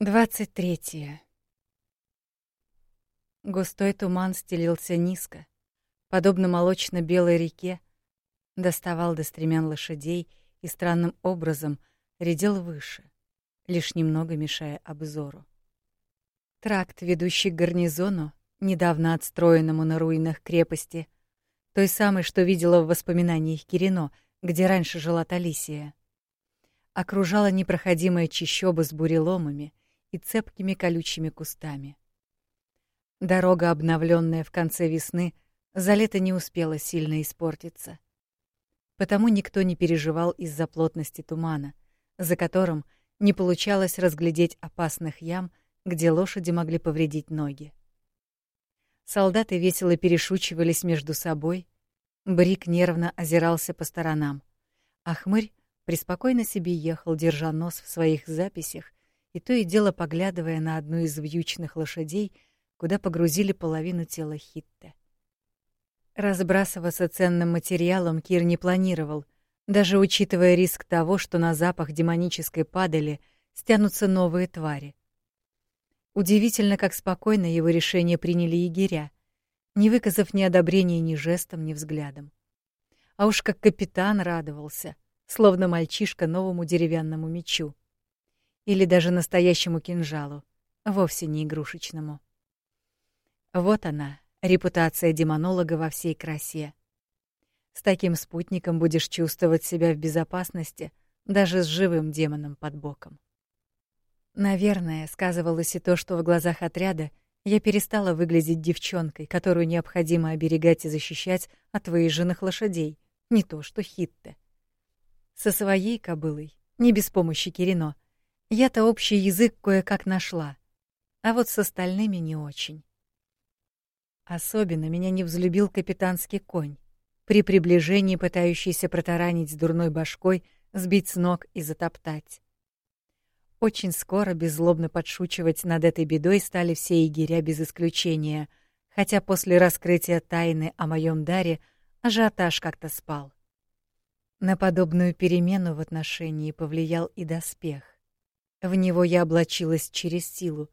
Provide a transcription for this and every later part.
23. Густой туман стелился низко, подобно молочно-белой реке, доставал до стремян лошадей и странным образом редел выше, лишь немного мешая обзору. Тракт, ведущий к гарнизону, недавно отстроенному на руинах крепости, той самой, что видела в воспоминаниях Кирино, где раньше жила Талисия, окружала непроходимая чащоба с буреломами — и цепкими колючими кустами. Дорога, обновленная в конце весны, за лето не успела сильно испортиться. Потому никто не переживал из-за плотности тумана, за которым не получалось разглядеть опасных ям, где лошади могли повредить ноги. Солдаты весело перешучивались между собой, Брик нервно озирался по сторонам, а Хмырь преспокойно себе ехал, держа нос в своих записях и то и дело поглядывая на одну из вьючных лошадей, куда погрузили половину тела Хитте. Разбрасываться ценным материалом Кир не планировал, даже учитывая риск того, что на запах демонической падали стянутся новые твари. Удивительно, как спокойно его решение приняли егеря, не выказав ни одобрения ни жестом, ни взглядом. А уж как капитан радовался, словно мальчишка новому деревянному мечу или даже настоящему кинжалу, вовсе не игрушечному. Вот она, репутация демонолога во всей красе. С таким спутником будешь чувствовать себя в безопасности даже с живым демоном под боком. Наверное, сказывалось и то, что в глазах отряда я перестала выглядеть девчонкой, которую необходимо оберегать и защищать от выезженных лошадей, не то что Хитте. Со своей кобылой, не без помощи Кирино, я-то общий язык кое-как нашла, а вот с остальными не очень. Особенно меня не взлюбил капитанский конь, при приближении пытающийся протаранить дурной башкой, сбить с ног и затоптать. Очень скоро беззлобно подшучивать над этой бедой стали все егеря без исключения, хотя после раскрытия тайны о моем даре ажиотаж как-то спал. На подобную перемену в отношении повлиял и доспех. В него я облачилась через силу.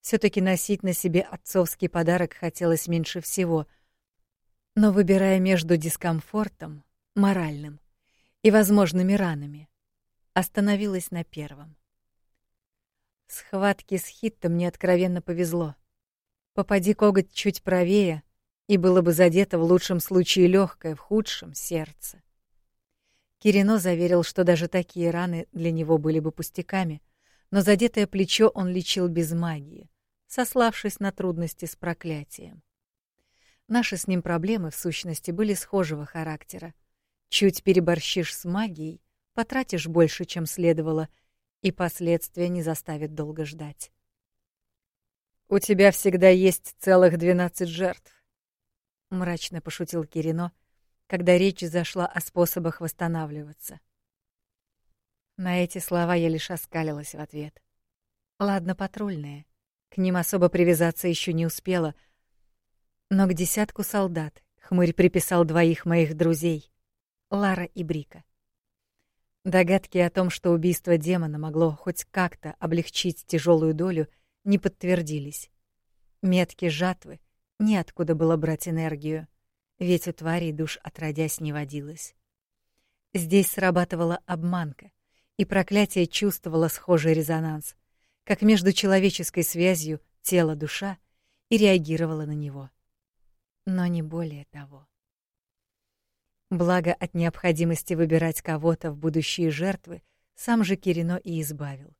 все таки носить на себе отцовский подарок хотелось меньше всего. Но выбирая между дискомфортом, моральным, и возможными ранами, остановилась на первом. В схватке с Хиттом мне откровенно повезло. Попади коготь чуть правее, и было бы задето в лучшем случае легкое, в худшем — сердце. Кирино заверил, что даже такие раны для него были бы пустяками — но задетое плечо он лечил без магии, сославшись на трудности с проклятием. Наши с ним проблемы, в сущности, были схожего характера. Чуть переборщишь с магией, потратишь больше, чем следовало, и последствия не заставят долго ждать. «У тебя всегда есть целых двенадцать жертв», — мрачно пошутил Кирино, когда речь зашла о способах восстанавливаться. На эти слова я лишь оскалилась в ответ. Ладно, патрульные. К ним особо привязаться еще не успела. Но к десятку солдат хмырь приписал двоих моих друзей — Лара и Брика. Догадки о том, что убийство демона могло хоть как-то облегчить тяжелую долю, не подтвердились. Метки жатвы неоткуда было брать энергию, ведь у тварей душ отродясь не водилось. Здесь срабатывала обманка — и проклятие чувствовало схожий резонанс, как между человеческой связью тело-душа и реагировало на него. Но не более того. Благо от необходимости выбирать кого-то в будущие жертвы сам же Кирино и избавил.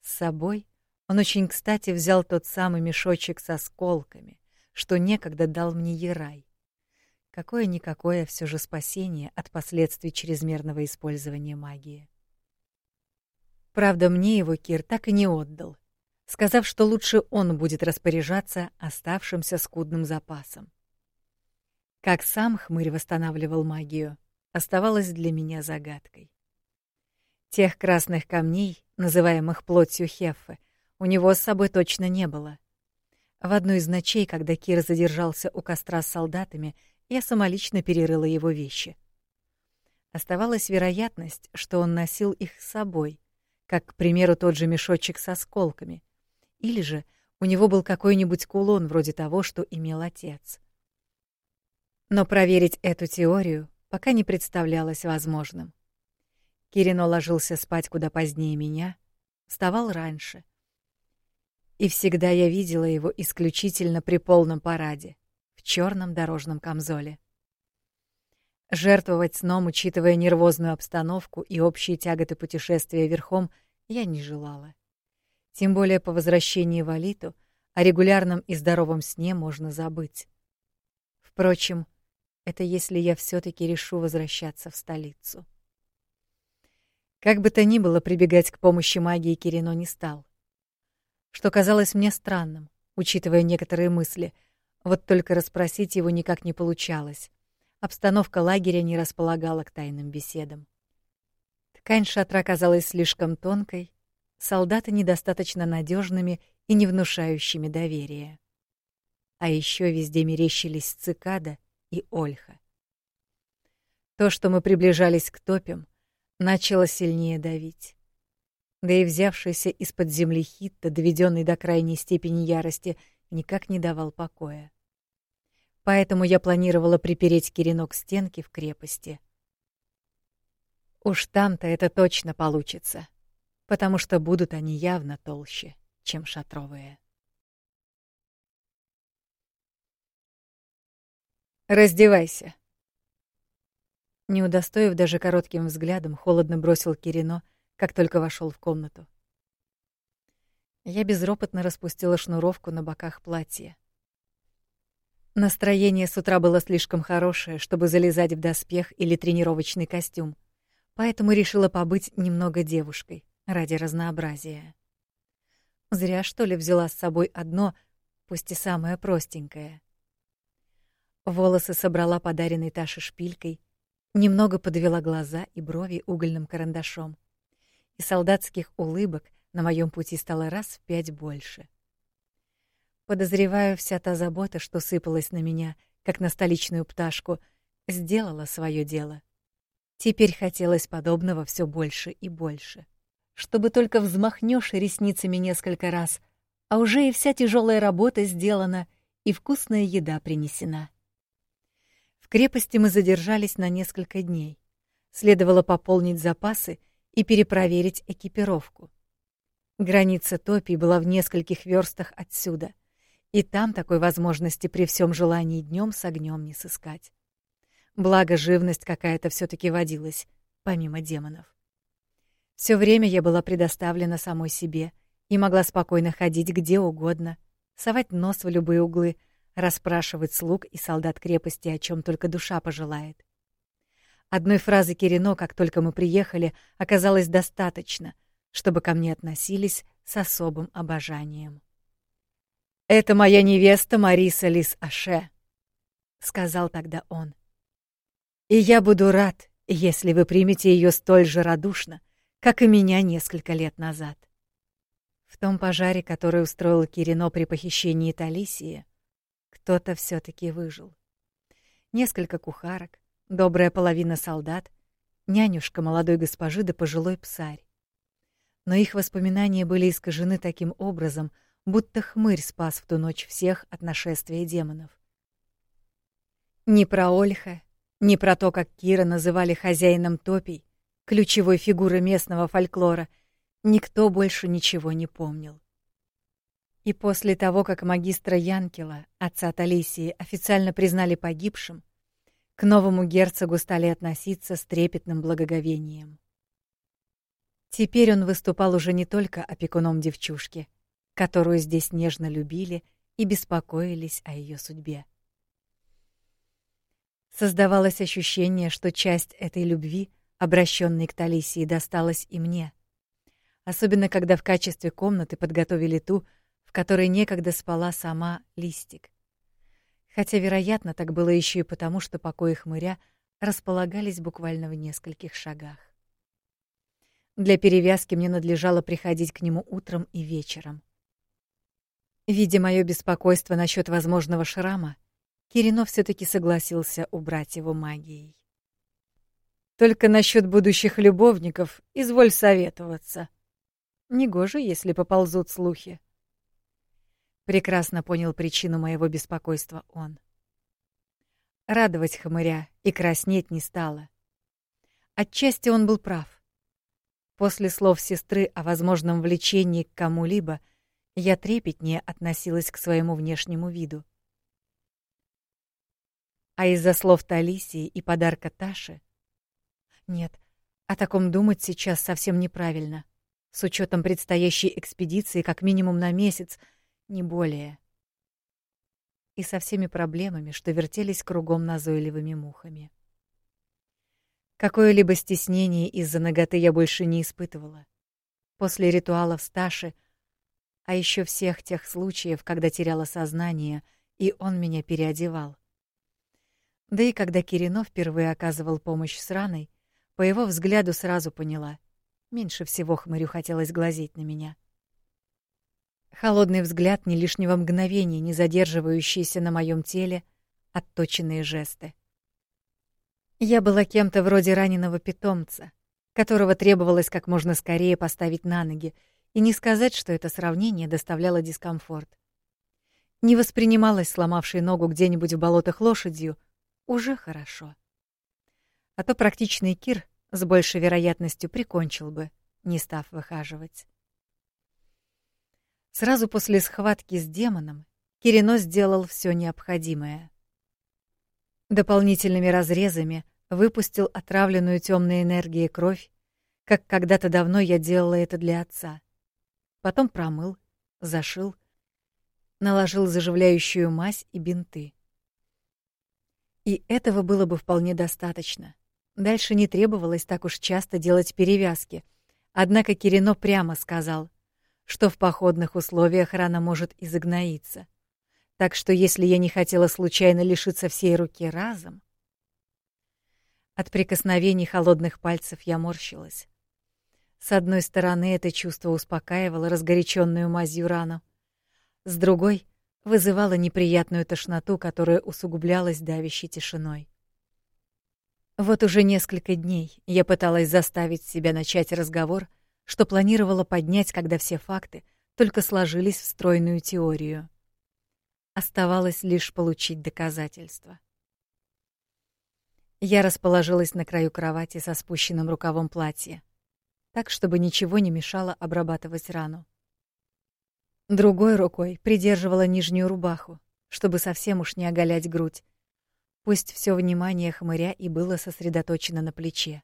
С собой он очень кстати взял тот самый мешочек с осколками, что некогда дал мне Ерай. Какое-никакое все же спасение от последствий чрезмерного использования магии. Правда, мне его Кир так и не отдал, сказав, что лучше он будет распоряжаться оставшимся скудным запасом. Как сам хмырь восстанавливал магию, оставалось для меня загадкой. Тех красных камней, называемых плотью Хеффы, у него с собой точно не было. В одну из ночей, когда Кир задержался у костра с солдатами, я самолично перерыла его вещи. Оставалась вероятность, что он носил их с собой, как, к примеру, тот же мешочек с осколками. Или же у него был какой-нибудь кулон вроде того, что имел отец. Но проверить эту теорию пока не представлялось возможным. Кирино ложился спать куда позднее меня, вставал раньше. И всегда я видела его исключительно при полном параде, в черном дорожном камзоле. Жертвовать сном, учитывая нервозную обстановку и общие тяготы путешествия верхом, я не желала. Тем более по возвращении в Алиту о регулярном и здоровом сне можно забыть. Впрочем, это если я все таки решу возвращаться в столицу. Как бы то ни было, прибегать к помощи магии Кирино не стал. Что казалось мне странным, учитывая некоторые мысли, вот только расспросить его никак не получалось. Обстановка лагеря не располагала к тайным беседам. Ткань шатра казалась слишком тонкой, солдаты недостаточно надежными и не внушающими доверия. А еще везде мерещились цикада и ольха. То, что мы приближались к топям, начало сильнее давить. Да и взявшийся из-под земли Хитта, доведенный до крайней степени ярости, никак не давал покоя. Поэтому я планировала припереть Кирино к стенке в крепости. Уж там-то это точно получится, потому что будут они явно толще, чем шатровые. «Раздевайся», не удостоив даже коротким взглядом, холодно бросил Кирино, как только вошел в комнату. Я безропотно распустила шнуровку на боках платья. Настроение с утра было слишком хорошее, чтобы залезать в доспех или тренировочный костюм, поэтому решила побыть немного девушкой ради разнообразия. Зря, что ли, взяла с собой одно, пусть и самое простенькое. Волосы собрала подаренной Таше шпилькой, Немного подвела глаза и брови угольным карандашом. И солдатских улыбок на моем пути стало раз в пять больше. Подозреваю, вся та забота, что сыпалась на меня, как на столичную пташку, сделала свое дело. Теперь хотелось подобного все больше и больше. Чтобы только взмахнешь ресницами несколько раз, а уже и вся тяжелая работа сделана, и вкусная еда принесена крепости мы задержались на несколько дней. Следовало пополнить запасы и перепроверить экипировку. Граница Топи была в нескольких верстах отсюда, и там такой возможности при всем желании днем с огнем не сыскать. Благо живность какая-то все таки водилась, помимо демонов. Все время я была предоставлена самой себе и могла спокойно ходить где угодно, совать нос в любые углы — расспрашивать слуг и солдат крепости о чем только душа пожелает. Одной фразы Кирино, как только мы приехали, оказалось достаточно, чтобы ко мне относились с особым обожанием. «Это моя невеста Мариса Лис Аше», — сказал тогда он. «И я буду рад, если вы примете ее столь же радушно, как и меня несколько лет назад». В том пожаре, который устроил Кирино при похищении Талисии, кто-то все таки выжил. Несколько кухарок, добрая половина солдат, нянюшка молодой госпожи да пожилой псарь. Но их воспоминания были искажены таким образом, будто хмырь спас в ту ночь всех от нашествия демонов. Ни про Ольха, ни про то, как Кира называли хозяином топий, ключевой фигуры местного фольклора, никто больше ничего не помнил. И после того, как магистра Янкела, отца Талисии, официально признали погибшим, к новому герцогу стали относиться с трепетным благоговением. Теперь он выступал уже не только опекуном девчушки, которую здесь нежно любили и беспокоились о ее судьбе. Создавалось ощущение, что часть этой любви, обращенной к Талисии, досталась и мне. Особенно когда в качестве комнаты подготовили ту, в которой некогда спала сама Листик. Хотя, вероятно, так было еще и потому, что покои хмыря располагались буквально в нескольких шагах. Для перевязки мне надлежало приходить к нему утром и вечером. Видя мое беспокойство насчет возможного шрама, Кирино все таки согласился убрать его магией. Только насчет будущих любовников изволь советоваться, Негоже, если поползут слухи. Прекрасно понял причину моего беспокойства он. Радовать хмыря и краснеть не стало. Отчасти он был прав. После слов сестры о возможном влечении к кому-либо я трепетнее относилась к своему внешнему виду. А из-за слов Талисии и подарка Таши... Нет, о таком думать сейчас совсем неправильно. С учетом предстоящей экспедиции как минимум на месяц, не более. И со всеми проблемами, что вертелись кругом назойливыми мухами. Какое-либо стеснение из-за ноготы я больше не испытывала. После ритуалов Сташи, а еще всех тех случаев, когда теряла сознание, и он меня переодевал. Да и когда Кирино впервые оказывал помощь с раной, по его взгляду сразу поняла. Меньше всего хмырю хотелось глазеть на меня. Холодный взгляд, ни лишнего мгновения, не задерживающийся на моем теле, отточенные жесты. Я была кем-то вроде раненого питомца, которого требовалось как можно скорее поставить на ноги, и не сказать, что это сравнение доставляло дискомфорт. Не воспринималась сломавшей ногу где-нибудь в болотах лошадью уже хорошо. А то практичный Кир с большей вероятностью прикончил бы, не став выхаживать. Сразу после схватки с демоном Кирино сделал все необходимое. Дополнительными разрезами выпустил отравленную темной энергией кровь, как когда-то давно я делала это для отца. Потом промыл, зашил, наложил заживляющую мазь и бинты. И этого было бы вполне достаточно. Дальше не требовалось так уж часто делать перевязки. Однако Кирино прямо сказал, что в походных условиях рана может изогноиться. Так что если я не хотела случайно лишиться всей руки разом... От прикосновений холодных пальцев я морщилась. С одной стороны, это чувство успокаивало разгоряченную мазью рану. С другой — вызывало неприятную тошноту, которая усугублялась давящей тишиной. Вот уже несколько дней я пыталась заставить себя начать разговор, что планировала поднять, когда все факты только сложились в стройную теорию. Оставалось лишь получить доказательства. Я расположилась на краю кровати со спущенным рукавом платья, так чтобы ничего не мешало обрабатывать рану. Другой рукой придерживала нижнюю рубаху, чтобы совсем уж не оголять грудь, Пусть все внимание хмыря и было сосредоточено на плече.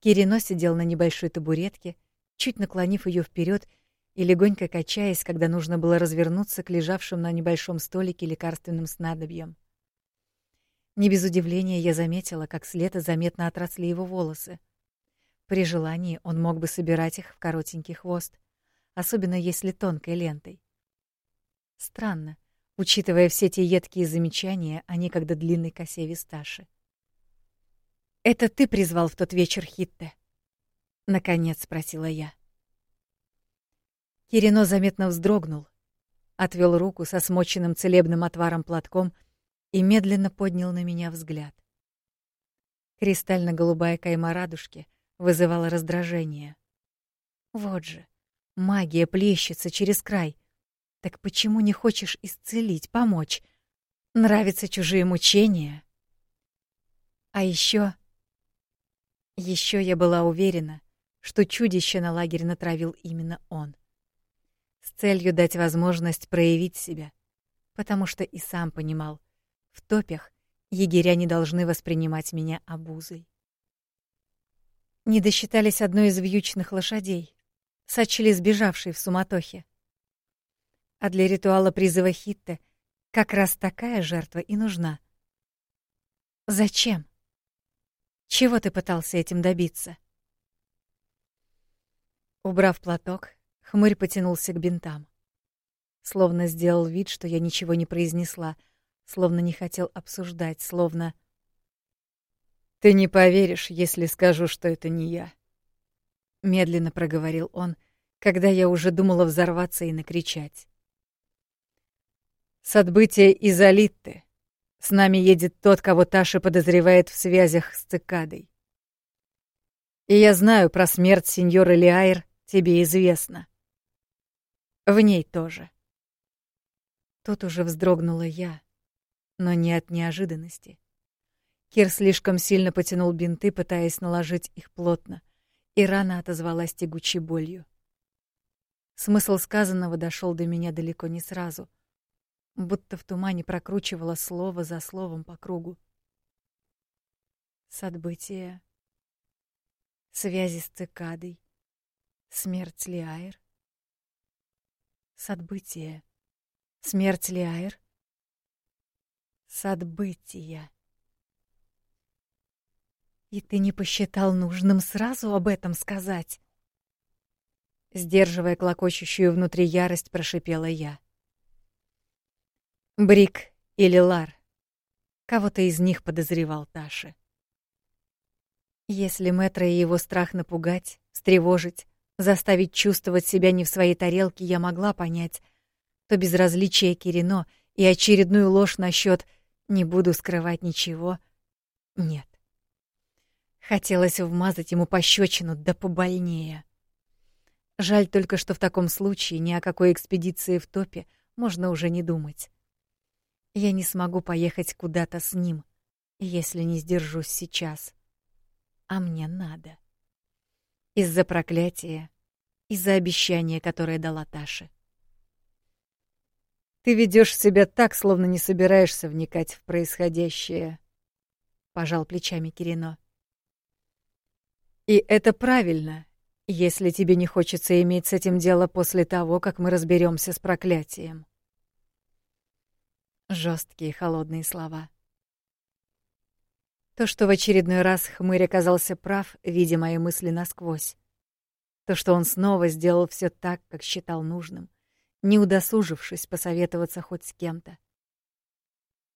Кирино сидел на небольшой табуретке, чуть наклонив ее вперед и легонько качаясь, когда нужно было развернуться к лежавшим на небольшом столике лекарственным снадобьям. Не без удивления я заметила, как с лета заметно отросли его волосы. При желании он мог бы собирать их в коротенький хвост, особенно если тонкой лентой. Странно, учитывая все те едкие замечания о некогда длинной косе Висташи. «Это ты призвал в тот вечер Хитте?» — наконец спросила я. Кирино заметно вздрогнул, отвел руку со смоченным целебным отваром платком и медленно поднял на меня взгляд. Кристально-голубая кайма радужки вызывала раздражение. Вот же, магия плещется через край, так почему не хочешь исцелить, помочь? Нравятся чужие мучения? А еще, еще я была уверена, что чудище на лагерь натравил именно он. С целью дать возможность проявить себя, потому что и сам понимал, в топях егеря не должны воспринимать меня обузой. Не досчитались одной из вьючных лошадей, сочли сбежавшей в суматохе. А для ритуала призыва Хитте как раз такая жертва и нужна. Зачем? Чего ты пытался этим добиться? Убрав платок, хмырь потянулся к бинтам. Словно сделал вид, что я ничего не произнесла, словно не хотел обсуждать, словно... «Ты не поверишь, если скажу, что это не я», — медленно проговорил он, когда я уже думала взорваться и накричать. С отбытия из Алитты с нами едет тот, кого Таша подозревает в связях с цикадой. И я знаю про смерть сеньора Лиайр тебе известно. В ней тоже. Тут уже вздрогнула я, но не от неожиданности. Кир слишком сильно потянул бинты, пытаясь наложить их плотно, и рана отозвалась тягучей болью. Смысл сказанного дошел до меня далеко не сразу, будто в тумане прокручивала слово за словом по кругу. Сотбытие, связи с цикадой, смерть Лиаэр. Сотбытие, смерть Лиаэр. Сотбытие. И ты не посчитал нужным сразу об этом сказать? Сдерживая клокочущую внутри ярость, прошипела я. Брик или Лар. Кого-то из них подозревал Таши. Если Мэтра и его страх напугать, встревожить, заставить чувствовать себя не в своей тарелке я могла понять, то безразличие Кирино и очередную ложь насчет «не буду скрывать ничего» — нет. Хотелось вмазать ему пощечину, да побольнее. Жаль только, что в таком случае ни о какой экспедиции в топе можно уже не думать. Я не смогу поехать куда-то с ним, если не сдержусь сейчас. А мне надо. Из-за проклятия, из-за обещания, которое дала Таша. Ты ведешь себя так, словно не собираешься вникать в происходящее, пожал плечами Кирино. И это правильно, если тебе не хочется иметь с этим дело после того, как мы разберемся с проклятием. Жесткие холодные слова. То, что в очередной раз хмырь оказался прав, видя мои мысли насквозь. То, что он снова сделал все так, как считал нужным, не удосужившись посоветоваться хоть с кем-то.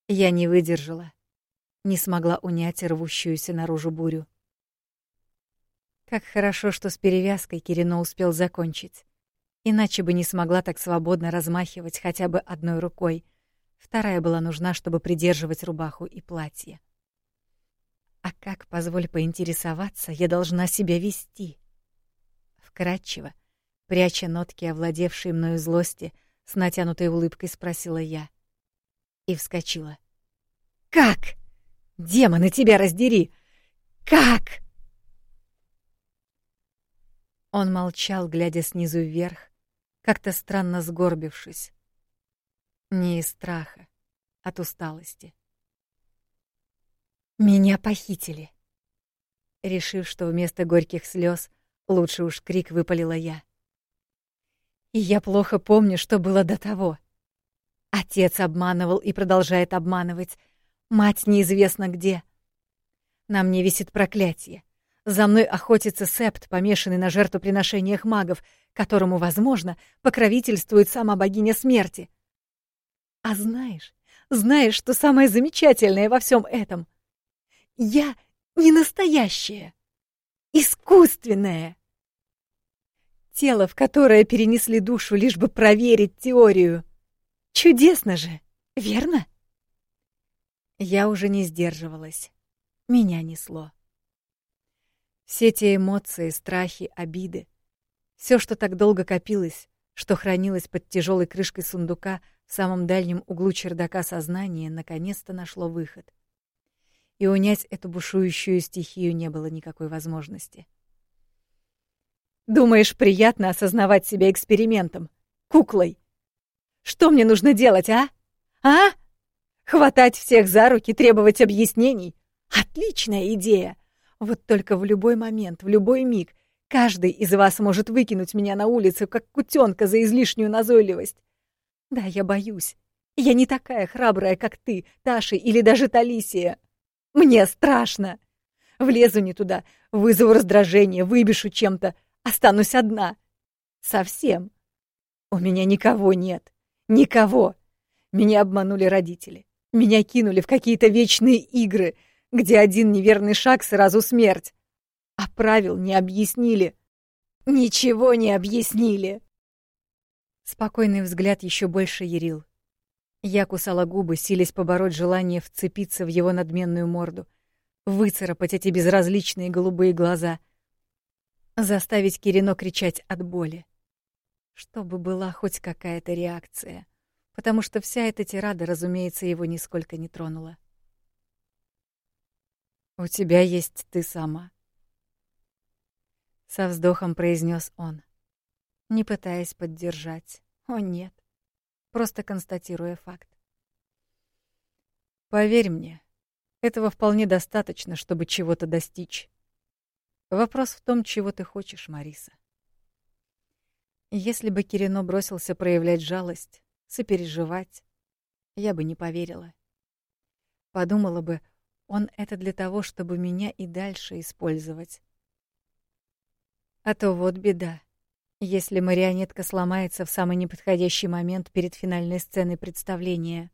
Я не выдержала, не смогла унять рвущуюся наружу бурю. Как хорошо, что с перевязкой Кирино успел закончить. Иначе бы не смогла так свободно размахивать хотя бы одной рукой. Вторая была нужна, чтобы придерживать рубаху и платье. А как, позволь поинтересоваться, я должна себя вести? Вкратчиво, пряча нотки овладевшей мною злости, с натянутой улыбкой спросила я. И вскочила. «Как? Демоны, тебя раздери! Как?» Он молчал, глядя снизу вверх, как-то странно сгорбившись. Не из страха, от усталости. Меня похитили. Решив, что вместо горьких слез лучше уж крик выпалила я. И я плохо помню, что было до того. Отец обманывал и продолжает обманывать. Мать неизвестно где. На мне висит проклятие. За мной охотится септ, помешанный на жертвоприношениях магов, которому, возможно, покровительствует сама богиня смерти. А знаешь, знаешь, что самое замечательное во всем этом? Я не настоящая, искусственная. Тело, в которое перенесли душу, лишь бы проверить теорию. Чудесно же, верно? Я уже не сдерживалась. Меня несло. Все те эмоции, страхи, обиды, все, что так долго копилось, что хранилось под тяжелой крышкой сундука в самом дальнем углу чердака сознания, наконец-то нашло выход. И унять эту бушующую стихию не было никакой возможности. Думаешь, приятно осознавать себя экспериментом, куклой? Что мне нужно делать, а? А? Хватать всех за руки, требовать объяснений? Отличная идея! Вот только в любой момент, в любой миг каждый из вас может выкинуть меня на улицу, как кутенка за излишнюю назойливость. Да, я боюсь. Я не такая храбрая, как ты, Таша или даже Талисия. Мне страшно. Влезу не туда, вызову раздражение, выбешу чем-то, останусь одна. Совсем. У меня никого нет. Никого. Меня обманули родители. Меня кинули в какие-то вечные игры — где один неверный шаг сразу смерть. А правил не объяснили. Ничего не объяснили. Спокойный взгляд еще больше ярил. Я кусала губы, силясь побороть желание вцепиться в его надменную морду, выцарапать эти безразличные голубые глаза. Заставить Кирино кричать от боли. Чтобы была хоть какая-то реакция, потому что вся эта тирада, разумеется, его нисколько не тронула. «У тебя есть ты сама», — со вздохом произнес он, не пытаясь поддержать. О, нет, просто констатируя факт. «Поверь мне, этого вполне достаточно, чтобы чего-то достичь. Вопрос в том, чего ты хочешь, Мариса». Если бы Кирино бросился проявлять жалость, сопереживать, я бы не поверила. Подумала бы, он это для того, чтобы меня и дальше использовать. А то вот беда. Если марионетка сломается в самый неподходящий момент перед финальной сценой представления.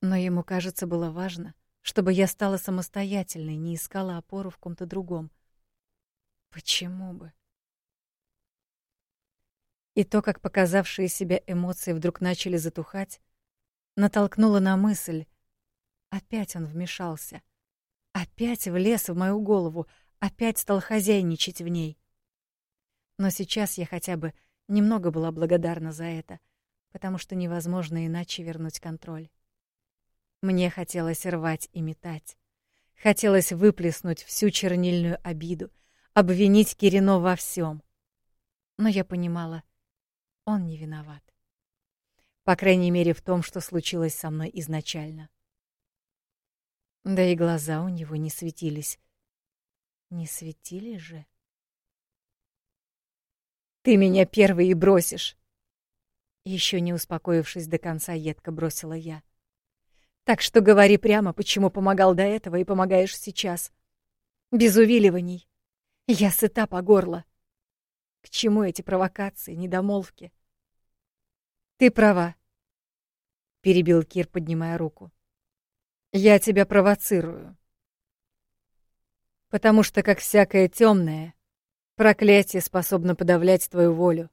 Но ему, кажется, было важно, чтобы я стала самостоятельной, не искала опору в ком-то другом. Почему бы? И то, как показавшие себя эмоции вдруг начали затухать, натолкнуло на мысль, Опять он вмешался. Опять влез в мою голову, опять стал хозяйничать в ней. Но сейчас я хотя бы немного была благодарна за это, потому что невозможно иначе вернуть контроль. Мне хотелось рвать и метать. Хотелось выплеснуть всю чернильную обиду, обвинить Кирино во всем. Но я понимала, он не виноват. По крайней мере, в том, что случилось со мной изначально. Да и глаза у него не светились. Не светили же? Ты меня первый и бросишь. Еще не успокоившись до конца, едко бросила я. Так что говори прямо, почему помогал до этого и помогаешь сейчас. Без увиливаний. Я сыта по горло. К чему эти провокации, недомолвки? Ты права, перебил Кир, поднимая руку. Я тебя провоцирую. Потому что, как всякое темное, проклятие способно подавлять твою волю,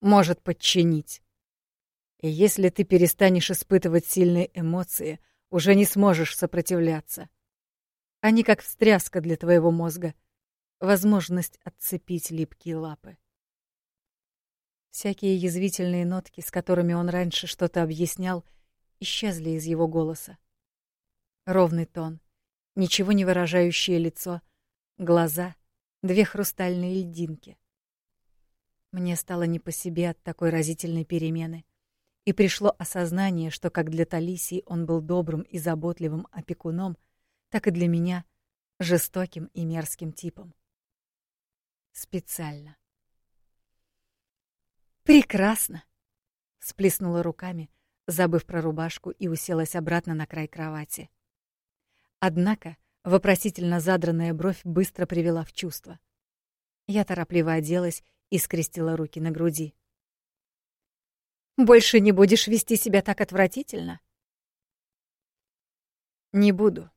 может подчинить. И если ты перестанешь испытывать сильные эмоции, уже не сможешь сопротивляться. Они как встряска для твоего мозга, возможность отцепить липкие лапы. Всякие язвительные нотки, с которыми он раньше что-то объяснял, исчезли из его голоса. Ровный тон, ничего не выражающее лицо, глаза, две хрустальные льдинки. Мне стало не по себе от такой разительной перемены, и пришло осознание, что как для Талисии он был добрым и заботливым опекуном, так и для меня жестоким и мерзким типом. Специально. Прекрасно, всплеснула руками, забыв про рубашку и уселась обратно на край кровати. Однако вопросительно задранная бровь быстро привела в чувство. Я торопливо оделась и скрестила руки на груди. Больше не будешь вести себя так отвратительно? Не буду,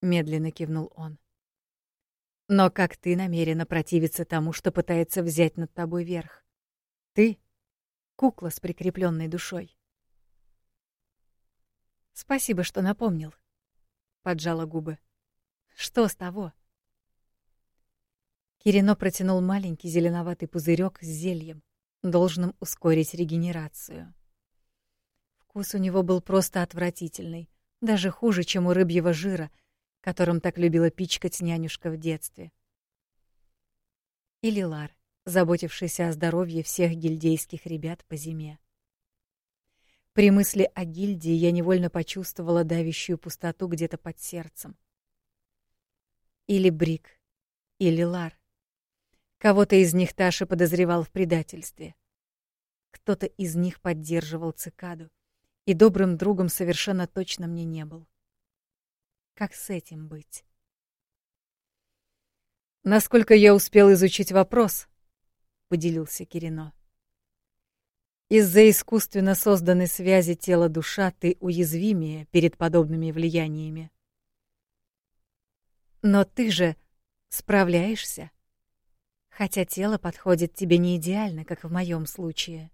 медленно кивнул он. Но как ты намерена противиться тому, что пытается взять над тобой верх? Ты кукла с прикрепленной душой. Спасибо, что напомнил поджала губы. Что с того? Кирино протянул маленький зеленоватый пузырек с зельем, должным ускорить регенерацию. Вкус у него был просто отвратительный, даже хуже, чем у рыбьего жира, которым так любила пичкать нянюшка в детстве. Или Лар, заботившийся о здоровье всех гильдейских ребят по зиме. При мысли о гильдии я невольно почувствовала давящую пустоту где-то под сердцем. Или Брик, или Лар. Кого-то из них Таша подозревал в предательстве. Кто-то из них поддерживал цикаду, и добрым другом совершенно точно мне не был. Как с этим быть? Насколько я успел изучить вопрос, поделился Кирино. Из-за искусственно созданной связи тела-душа ты уязвимее перед подобными влияниями. Но ты же справляешься, хотя тело подходит тебе не идеально, как в моем случае.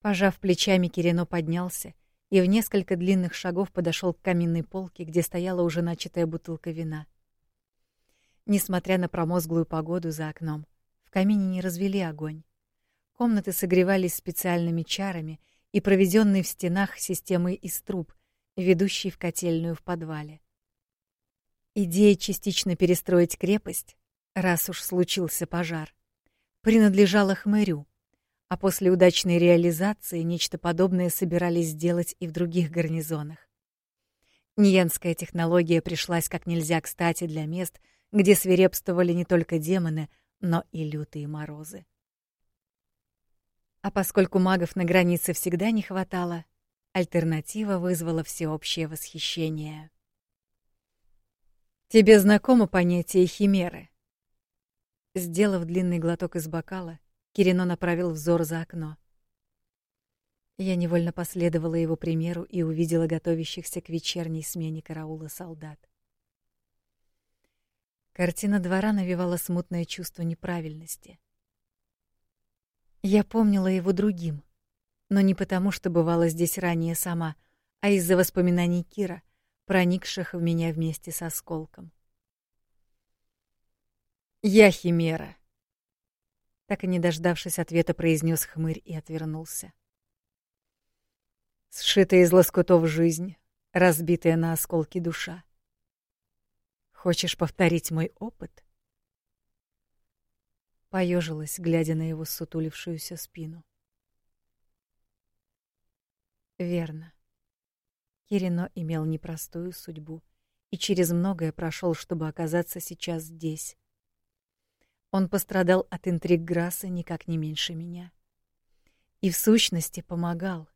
Пожав плечами, Кирино поднялся и в несколько длинных шагов подошел к каминной полке, где стояла уже начатая бутылка вина. Несмотря на промозглую погоду за окном, в камине не развели огонь. Комнаты согревались специальными чарами и проведенной в стенах системой из труб, ведущей в котельную в подвале. Идея частично перестроить крепость, раз уж случился пожар, принадлежала хмырю, а после удачной реализации нечто подобное собирались сделать и в других гарнизонах. Ниенская технология пришлась как нельзя кстати для мест, где свирепствовали не только демоны, но и лютые морозы. А поскольку магов на границе всегда не хватало, альтернатива вызвала всеобщее восхищение. Тебе знакомо понятие химеры? Сделав длинный глоток из бокала, Кирино направил взор за окно. Я невольно последовала его примеру и увидела готовящихся к вечерней смене караула солдат. Картина двора навевала смутное чувство неправильности. Я помнила его другим, но не потому, что бывала здесь ранее сама, а из-за воспоминаний Кира, проникших в меня вместе с осколком. Я химера, так и не дождавшись ответа, произнес хмырь и отвернулся. Сшитая из лоскутов жизнь, разбитая на осколки душа. Хочешь повторить мой опыт? Поежилась, глядя на его сутулившуюся спину. Верно. Кирино имел непростую судьбу и через многое прошел, чтобы оказаться сейчас здесь, он пострадал от интриг Грасса никак не меньше меня. И в сущности помогал.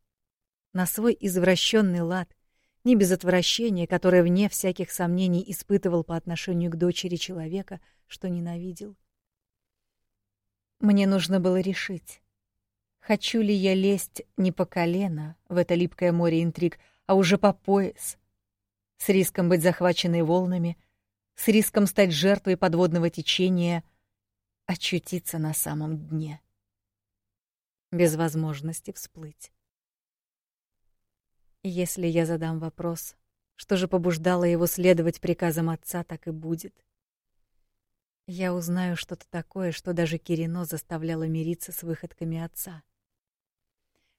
На свой извращенный лад, не без отвращения, которое вне всяких сомнений испытывал по отношению к дочери человека, что ненавидел. Мне нужно было решить, хочу ли я лезть не по колено в это липкое море интриг, а уже по пояс, с риском быть захваченной волнами, с риском стать жертвой подводного течения — очутиться на самом дне, без возможности всплыть. Если я задам вопрос, что же побуждало его следовать приказам отца, так и будет. Я узнаю что-то такое, что даже Кирино заставляло мириться с выходками отца.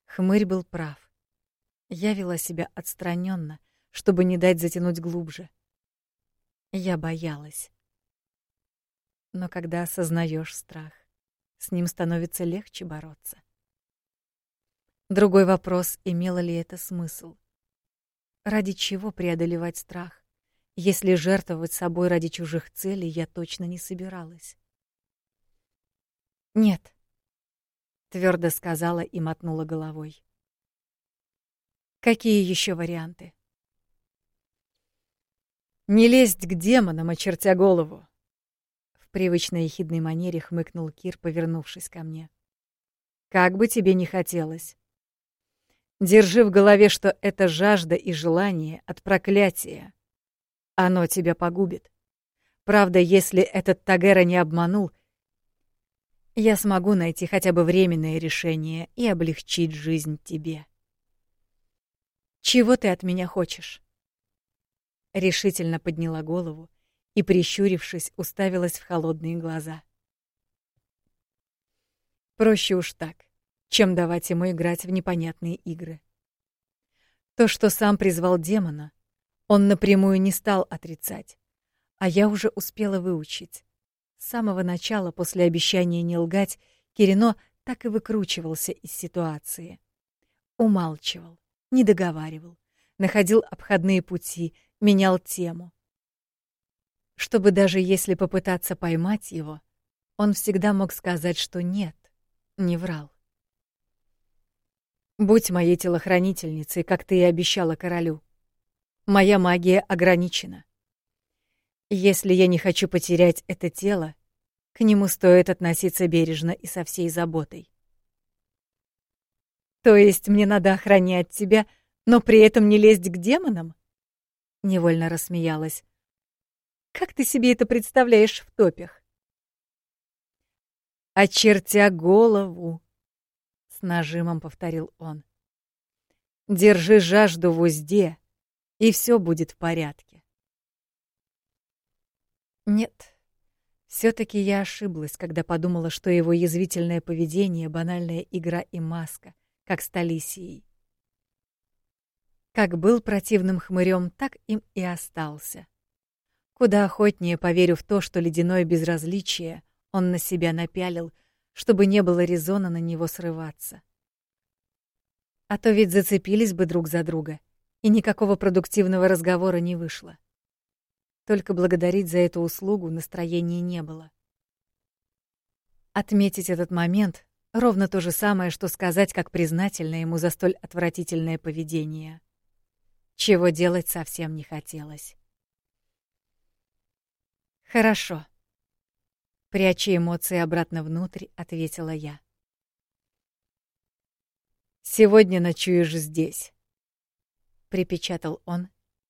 Хмырь был прав. Я вела себя отстраненно, чтобы не дать затянуть глубже. Я боялась. Но когда осознаешь страх, с ним становится легче бороться. Другой вопрос, имело ли это смысл? Ради чего преодолевать страх, если жертвовать собой ради чужих целей я точно не собиралась? Нет, твердо сказала и мотнула головой. Какие еще варианты? Не лезть к демонам, очертя голову, в привычной ехидной манере хмыкнул Кир, повернувшись ко мне. Как бы тебе ни хотелось. Держи в голове, что это жажда и желание от проклятия. Оно тебя погубит. Правда, если этот Тагера не обманул, я смогу найти хотя бы временное решение и облегчить жизнь тебе. Чего ты от меня хочешь? Решительно подняла голову и, прищурившись, уставилась в холодные глаза. Проще уж так, чем давать ему играть в непонятные игры. То, что сам призвал демона, он напрямую не стал отрицать, а я уже успела выучить. С самого начала, после обещания не лгать, Кирино так и выкручивался из ситуации. Умалчивал, не договаривал, находил обходные пути, менял тему чтобы даже если попытаться поймать его, он всегда мог сказать, что нет, не врал. Будь моей телохранительницей, как ты и обещала королю. Моя магия ограничена. Если я не хочу потерять это тело, к нему стоит относиться бережно и со всей заботой. То есть мне надо охранять тебя, но при этом не лезть к демонам? Невольно рассмеялась, как ты себе это представляешь в топях? Очертя голову, с нажимом повторил он. Держи жажду в узде, и все будет в порядке. Нет, все таки я ошиблась, когда подумала, что его язвительное поведение — банальная игра и маска, как с Талисией. Как был противным хмырем, так им и остался. Куда охотнее поверю в то, что ледяное безразличие он на себя напялил, чтобы не было резона на него срываться. А то ведь зацепились бы друг за друга, и никакого продуктивного разговора не вышло. Только благодарить за эту услугу настроения не было. Отметить этот момент — ровно то же самое, что сказать, как признательна ему за столь отвратительное поведение. Чего делать совсем не хотелось. «Хорошо», Пряча эмоции обратно внутрь, ответила я. Сегодня ночуешь здесь, припечатал он,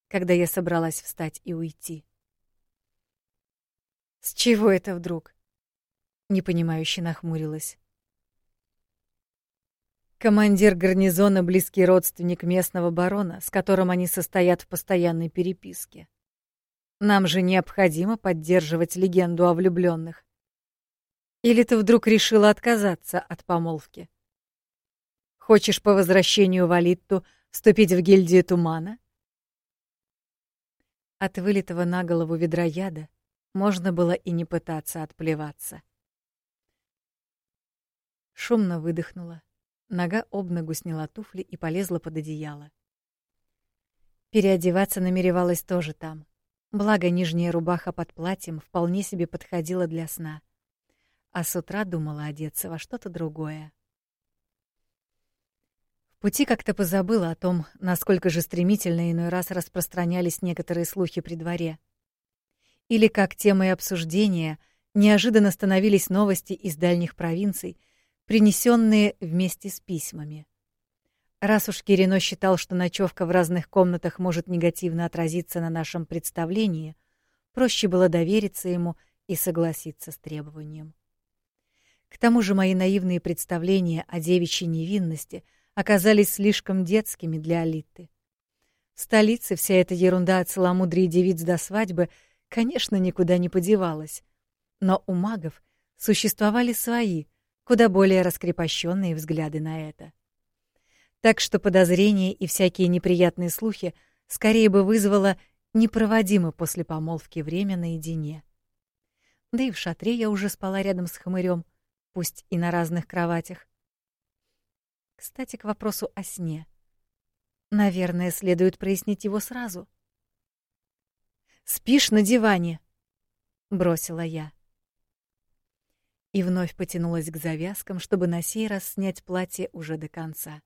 когда я собралась встать и уйти. С чего это вдруг? непонимающе нахмурилась. Командир гарнизона близкий родственник местного барона, с которым они состоят в постоянной переписке. Нам же необходимо поддерживать легенду о влюбленных. Или ты вдруг решила отказаться от помолвки? Хочешь по возвращению в Алитту вступить в гильдию Тумана? От вылитого на голову ведра яда можно было и не пытаться отплеваться. Шумно выдохнула. Нога об ногу сняла туфли и полезла под одеяло. Переодеваться намеревалась тоже там. Благо нижняя рубаха под платьем вполне себе подходила для сна. А с утра думала одеться во что-то другое пути как-то позабыла о том, насколько же стремительно иной раз распространялись некоторые слухи при дворе. Или как темой обсуждения неожиданно становились новости из дальних провинций, принесенные вместе с письмами. Раз уж Кирино считал, что ночевка в разных комнатах может негативно отразиться на нашем представлении, проще было довериться ему и согласиться с требованием. К тому же мои наивные представления о девичьей невинности — оказались слишком детскими для Алиты. В столице вся эта ерунда от целомудрия девиц до свадьбы, конечно, никуда не подевалась. Но у магов существовали свои, куда более раскрепощенные взгляды на это. Так что подозрения и всякие неприятные слухи скорее бы вызвало непроводимо после помолвки время наедине. Да и в шатре я уже спала рядом с хмырем, пусть и на разных кроватях. Кстати, к вопросу о сне. Наверное, следует прояснить его сразу. «Спишь на диване!» — бросила я. И вновь потянулась к завязкам, чтобы на сей раз снять платье уже до конца.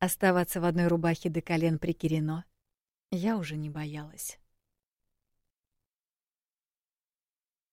Оставаться в одной рубахе до колен при Кирино я уже не боялась.